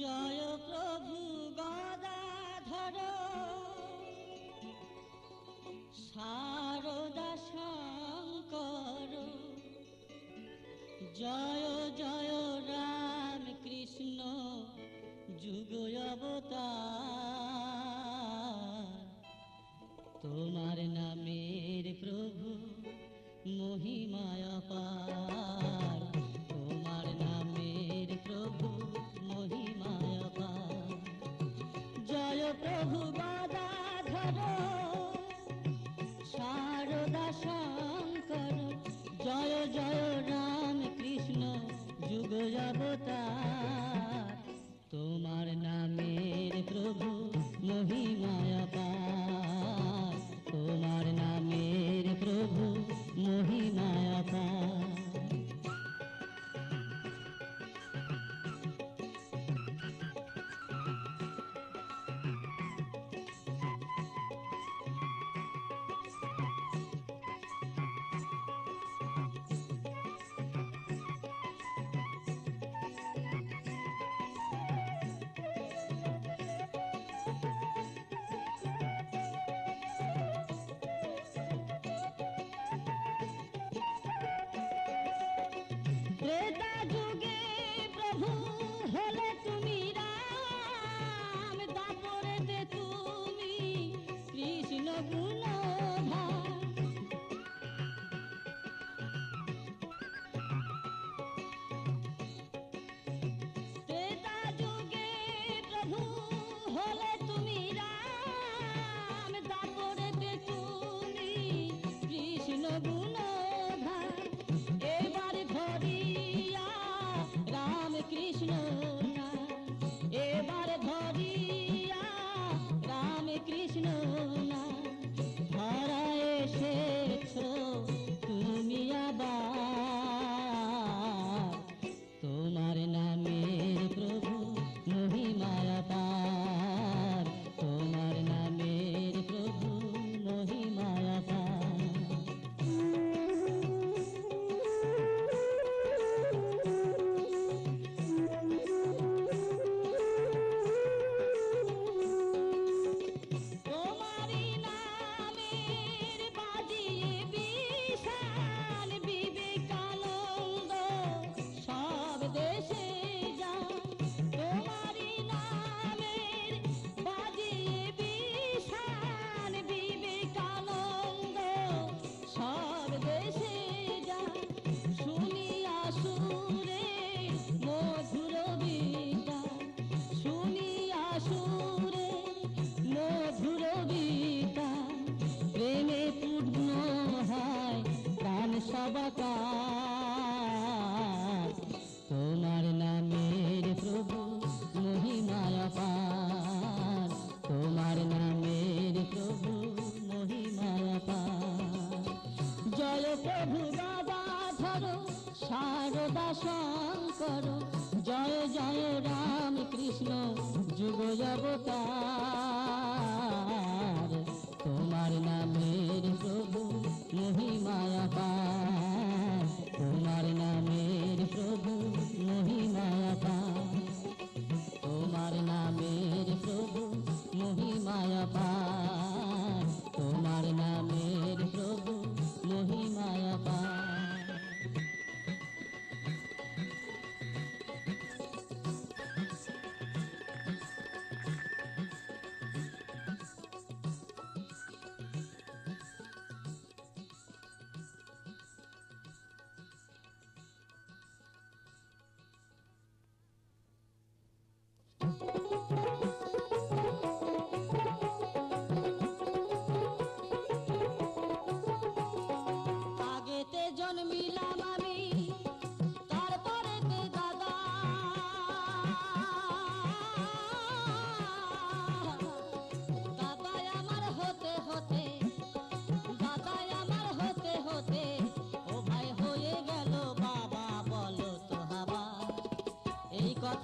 জয় প্রভু গদাধর। সারদা শঙ্কর। জয় বহু त्रेता जी শঙ্কর জয় জয় রাম কৃষ্ণ যুগ যাবতার তোমার নামের প্রভু মহিমায়া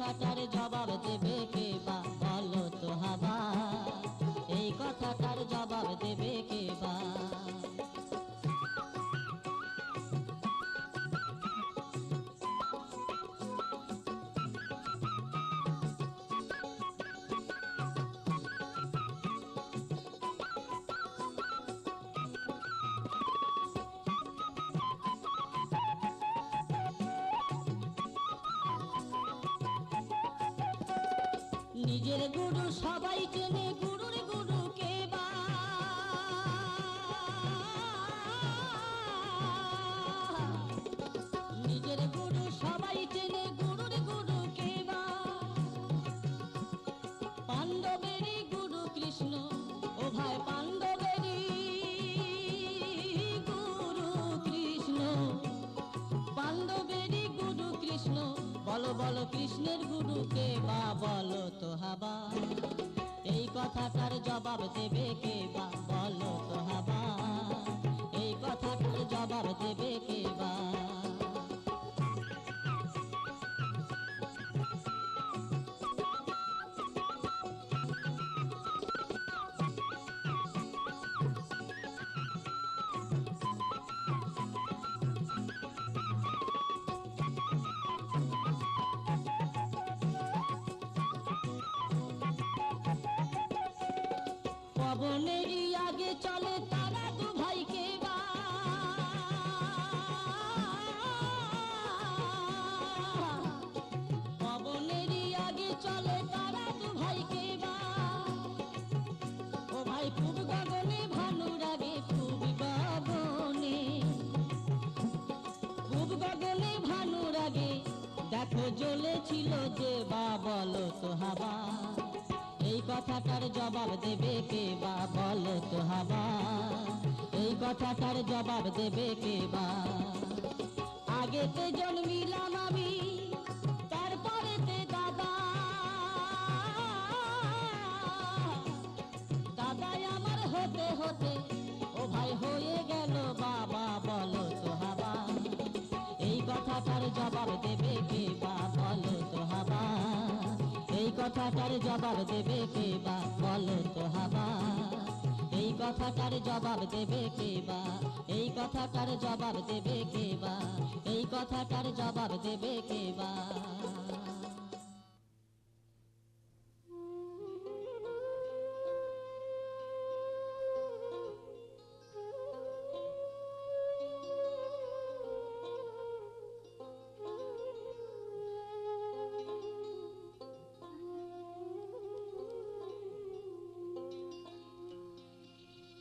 i ka tar ja নিজের গুরু সবাই চেনে, গুরুর গুরু কে বা? নিজের গুরু সবাই চেনে, গুরুর গুরু কে বা? পাণ্ডবেরই গুরু কৃষ্ণ, ও ভাই পাণ্ডবেরই গুরু কৃষ্ণ। পাণ্ডবেরই গুরু কৃষ্ণ, বলো বলো কৃষ্ণের গুরু কে হাবা পবনেরই আগে চলে তারা দু ভাইকে বা। পবনেরই আগে চলে তারা দু ভাইকে ও ভাই খুব গগনে ভানুর আগে খুব গগনে। খুব গগনে ভানুর আগে দেখো জ্বলেছিল যে বা বলো তো হাবা এই কথাটার জবাব দেবে কে? কথাটার জবাব দেবে কে বা? আগেতে জন্মিলাম আমি তারপরেতে দাদা। দাদাই আমার হতে হতে ও ভাই হয়ে গেল বাবা, বলো তো হাবা। এই কথাটার জবাব দেবে কে বা? বলো তো হাবা। এই কথাটার জবাব দেবে কে বা? বলো তো হাবা। কথাটার জবাব দেবে কে বা? এই কথাটার জবাব দেবে কে বা? এই কথাটার জবাব দেবে কে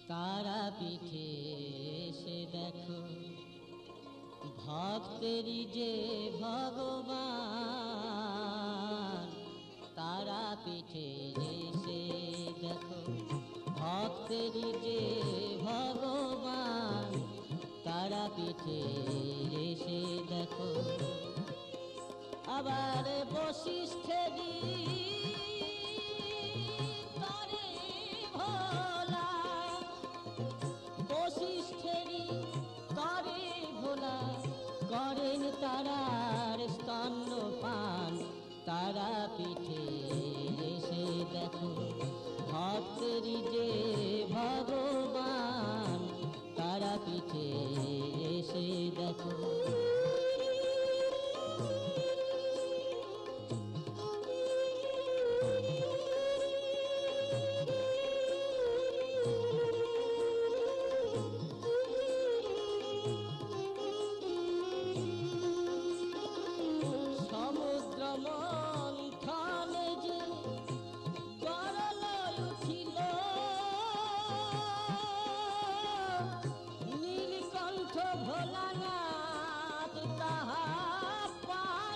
তারা পিঠে এসে দেখো, ভক্তেরই যে ভগবান তারা পিঠে এসে দেখো, ভক্তেরই যে ভগবান তারা পিঠে এসে দেখো। আবার বশিষ্ঠেরই পিঠে এসে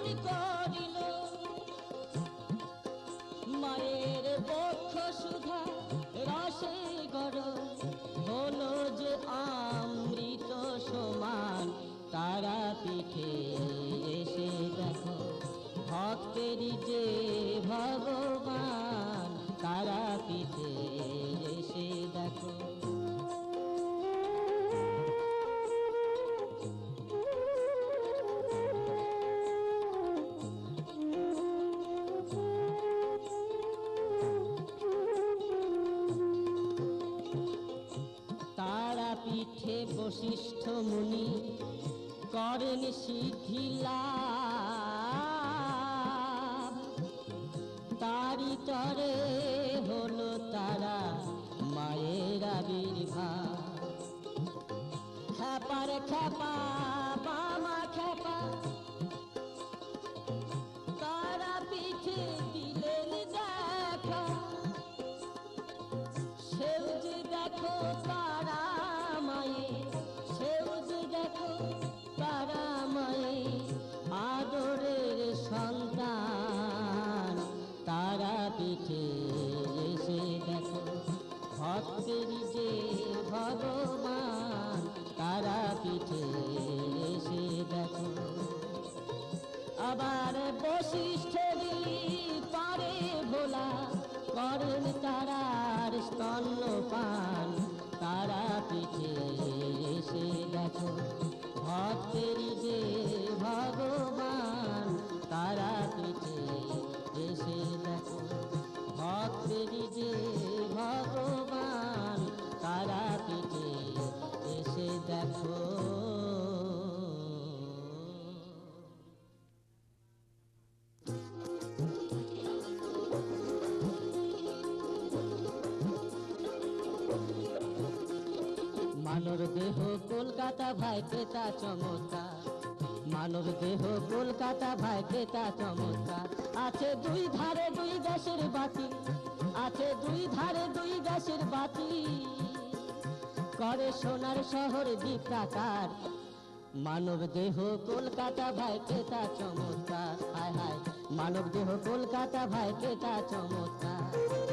পান করিল মুনি করেন সিদ্ধি লাভ তারি তরে হলো তারা মায়ের আবির্ভাব। খেপার খেপা দেখো যে ভগবান, তারা পিঠে এসে দেখো। মানব দেহ কলকাতা ভাই ক্রেতা চমৎকার। মানব দেহ কলকাতা ভাই ক্রেতা চমৎকার। আছে দুই ধারে দুই গ্যাসের বাতি, আছে দুই ধারে দুই গ্যাসের বাতি। করে সোনার শহর দীপ্রাকার মানব দেহ কলকাতা ভাই কেতা চমৎকার। হায় হায়, মানব দেহ কলকাতা ভাই কেতা চমৎকার।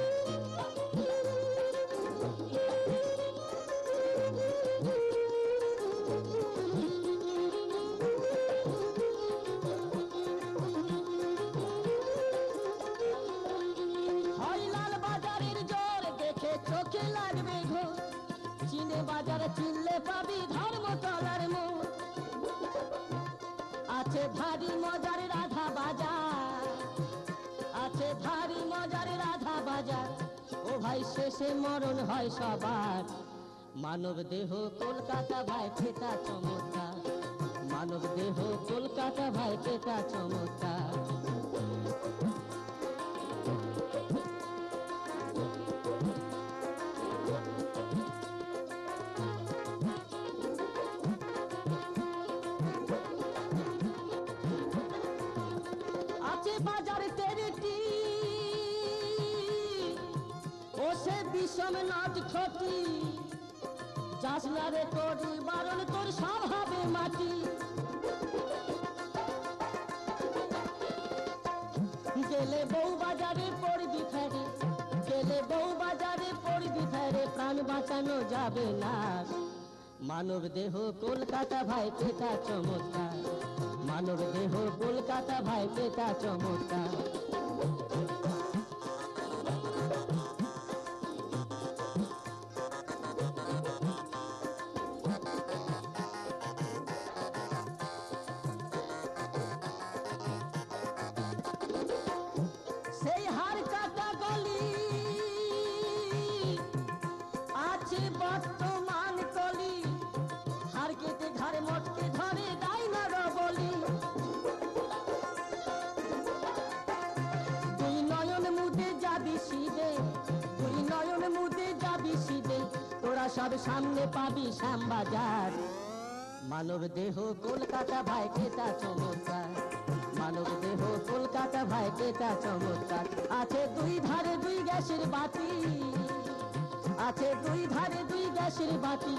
ভারী মজার রাধা বাজার আছে ভারী মজার রাধা বাজার ও ভাই, শেষে মরণ হয় সবার। মানব দেহ কলকাতা ভাই খেতা চমৎকার। মানব দেহ কলকাতা ভাই খেতা চমৎকার। সে ক্ষতি। যাস না রে করি বারণ, তোর সব হবে মাটি। গেলে বউ বাজারে পড়বি ফেরে, গেলে বউ বাজারে পড়বি ফেরে, প্রাণ বাঁচানো যাবে না। মানব দেহ কলকাতা ভাই পেতা চমৎকার। মানব দেহ কলকাতা ভাই পেতা চমৎকার। সব সামনে পাবি শ্যামবাজার। মানব দেহ কলকাতা ভাই কেতা চমৎকার। মানব দেহ কলকাতা ভাই কেতা চমৎকার। আছে দুই ধারে দুই গ্যাসের বাতি। আছে দুই ধারে দুই গ্যাসের বাতি।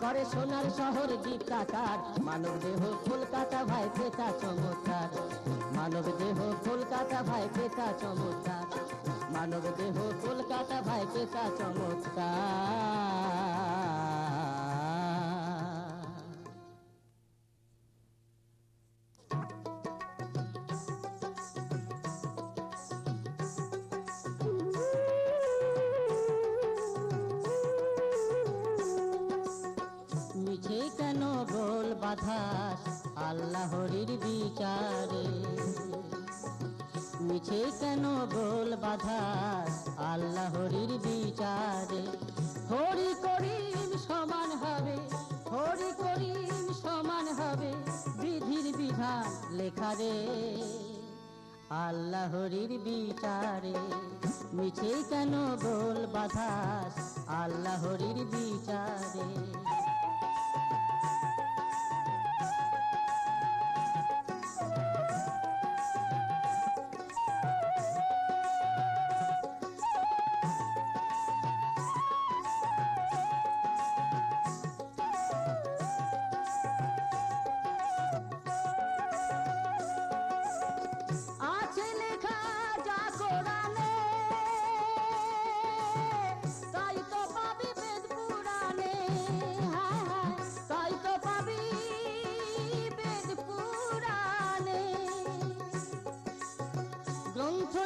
করে সোনার শহর দীপ্তাকার মানব দেহ কলকাতা ভাই কেতা চমৎকার। মানব দেহ কলকাতা ভাই কেতা চমৎকার। মানব দেহ কলকাতা ভাই কেতা চমৎকার। গোল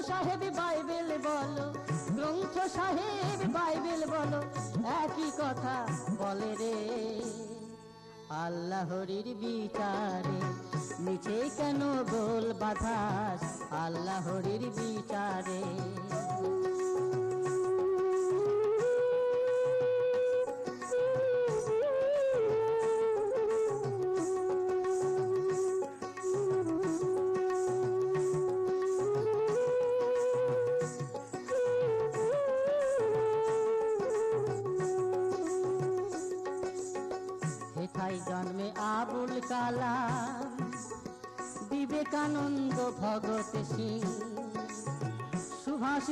সাহেব বাইবেল বলো গ্রন্থ সাহেব বাইবেল বলো, একই কথা বলে রে। আল্লাহরির বিচারে মিছে কেন গোল বাতাস আল্লাহরির বিচারে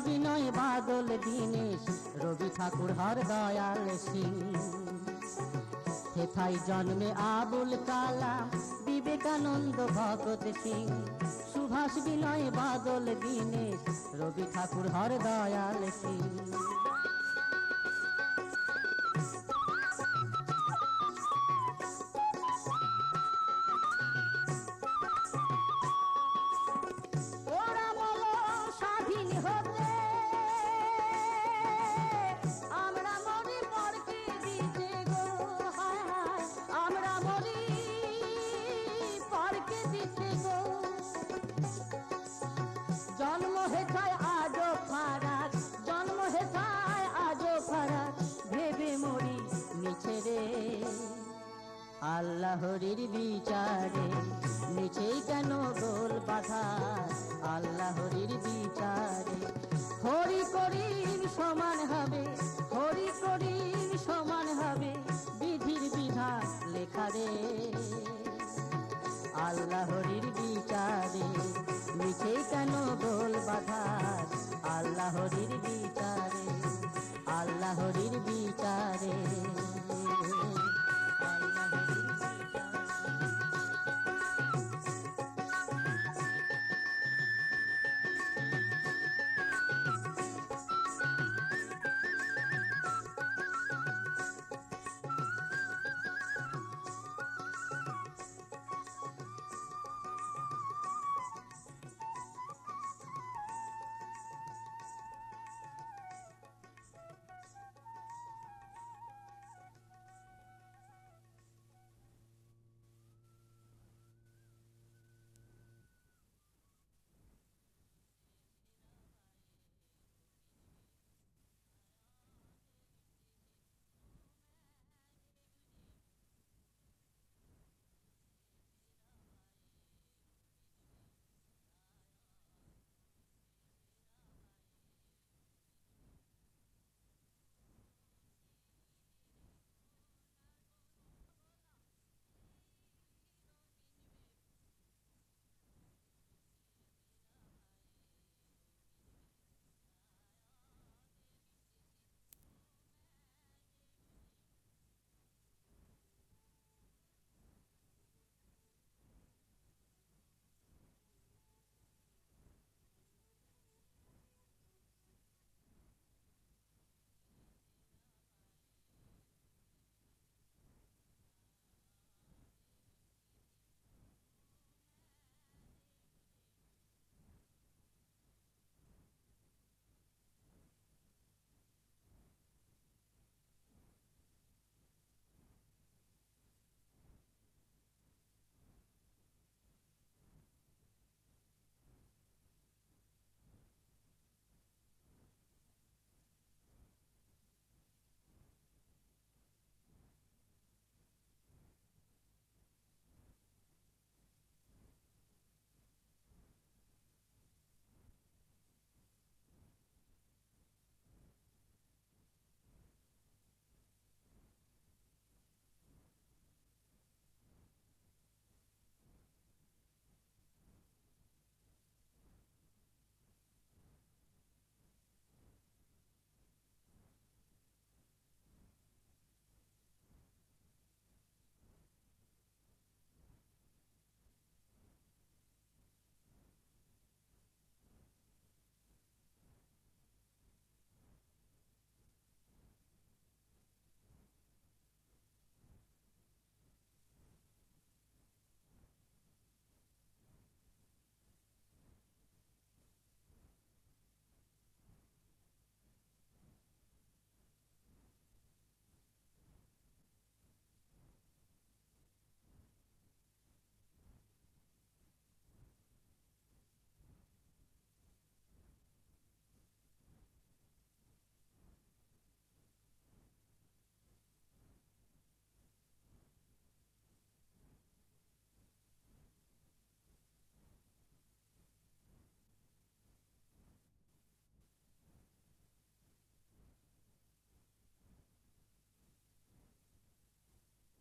বিনয় বাদল দিনেশ, রবি ঠাকুর হর দয়াল সিং। হেথাই জন্মে আবুল কালাম, বিবেকানন্দ ভগত সিং। সুভাষ বিনয় বাদল দিনেশ, রবি ঠাকুর হর দয়াল সিং।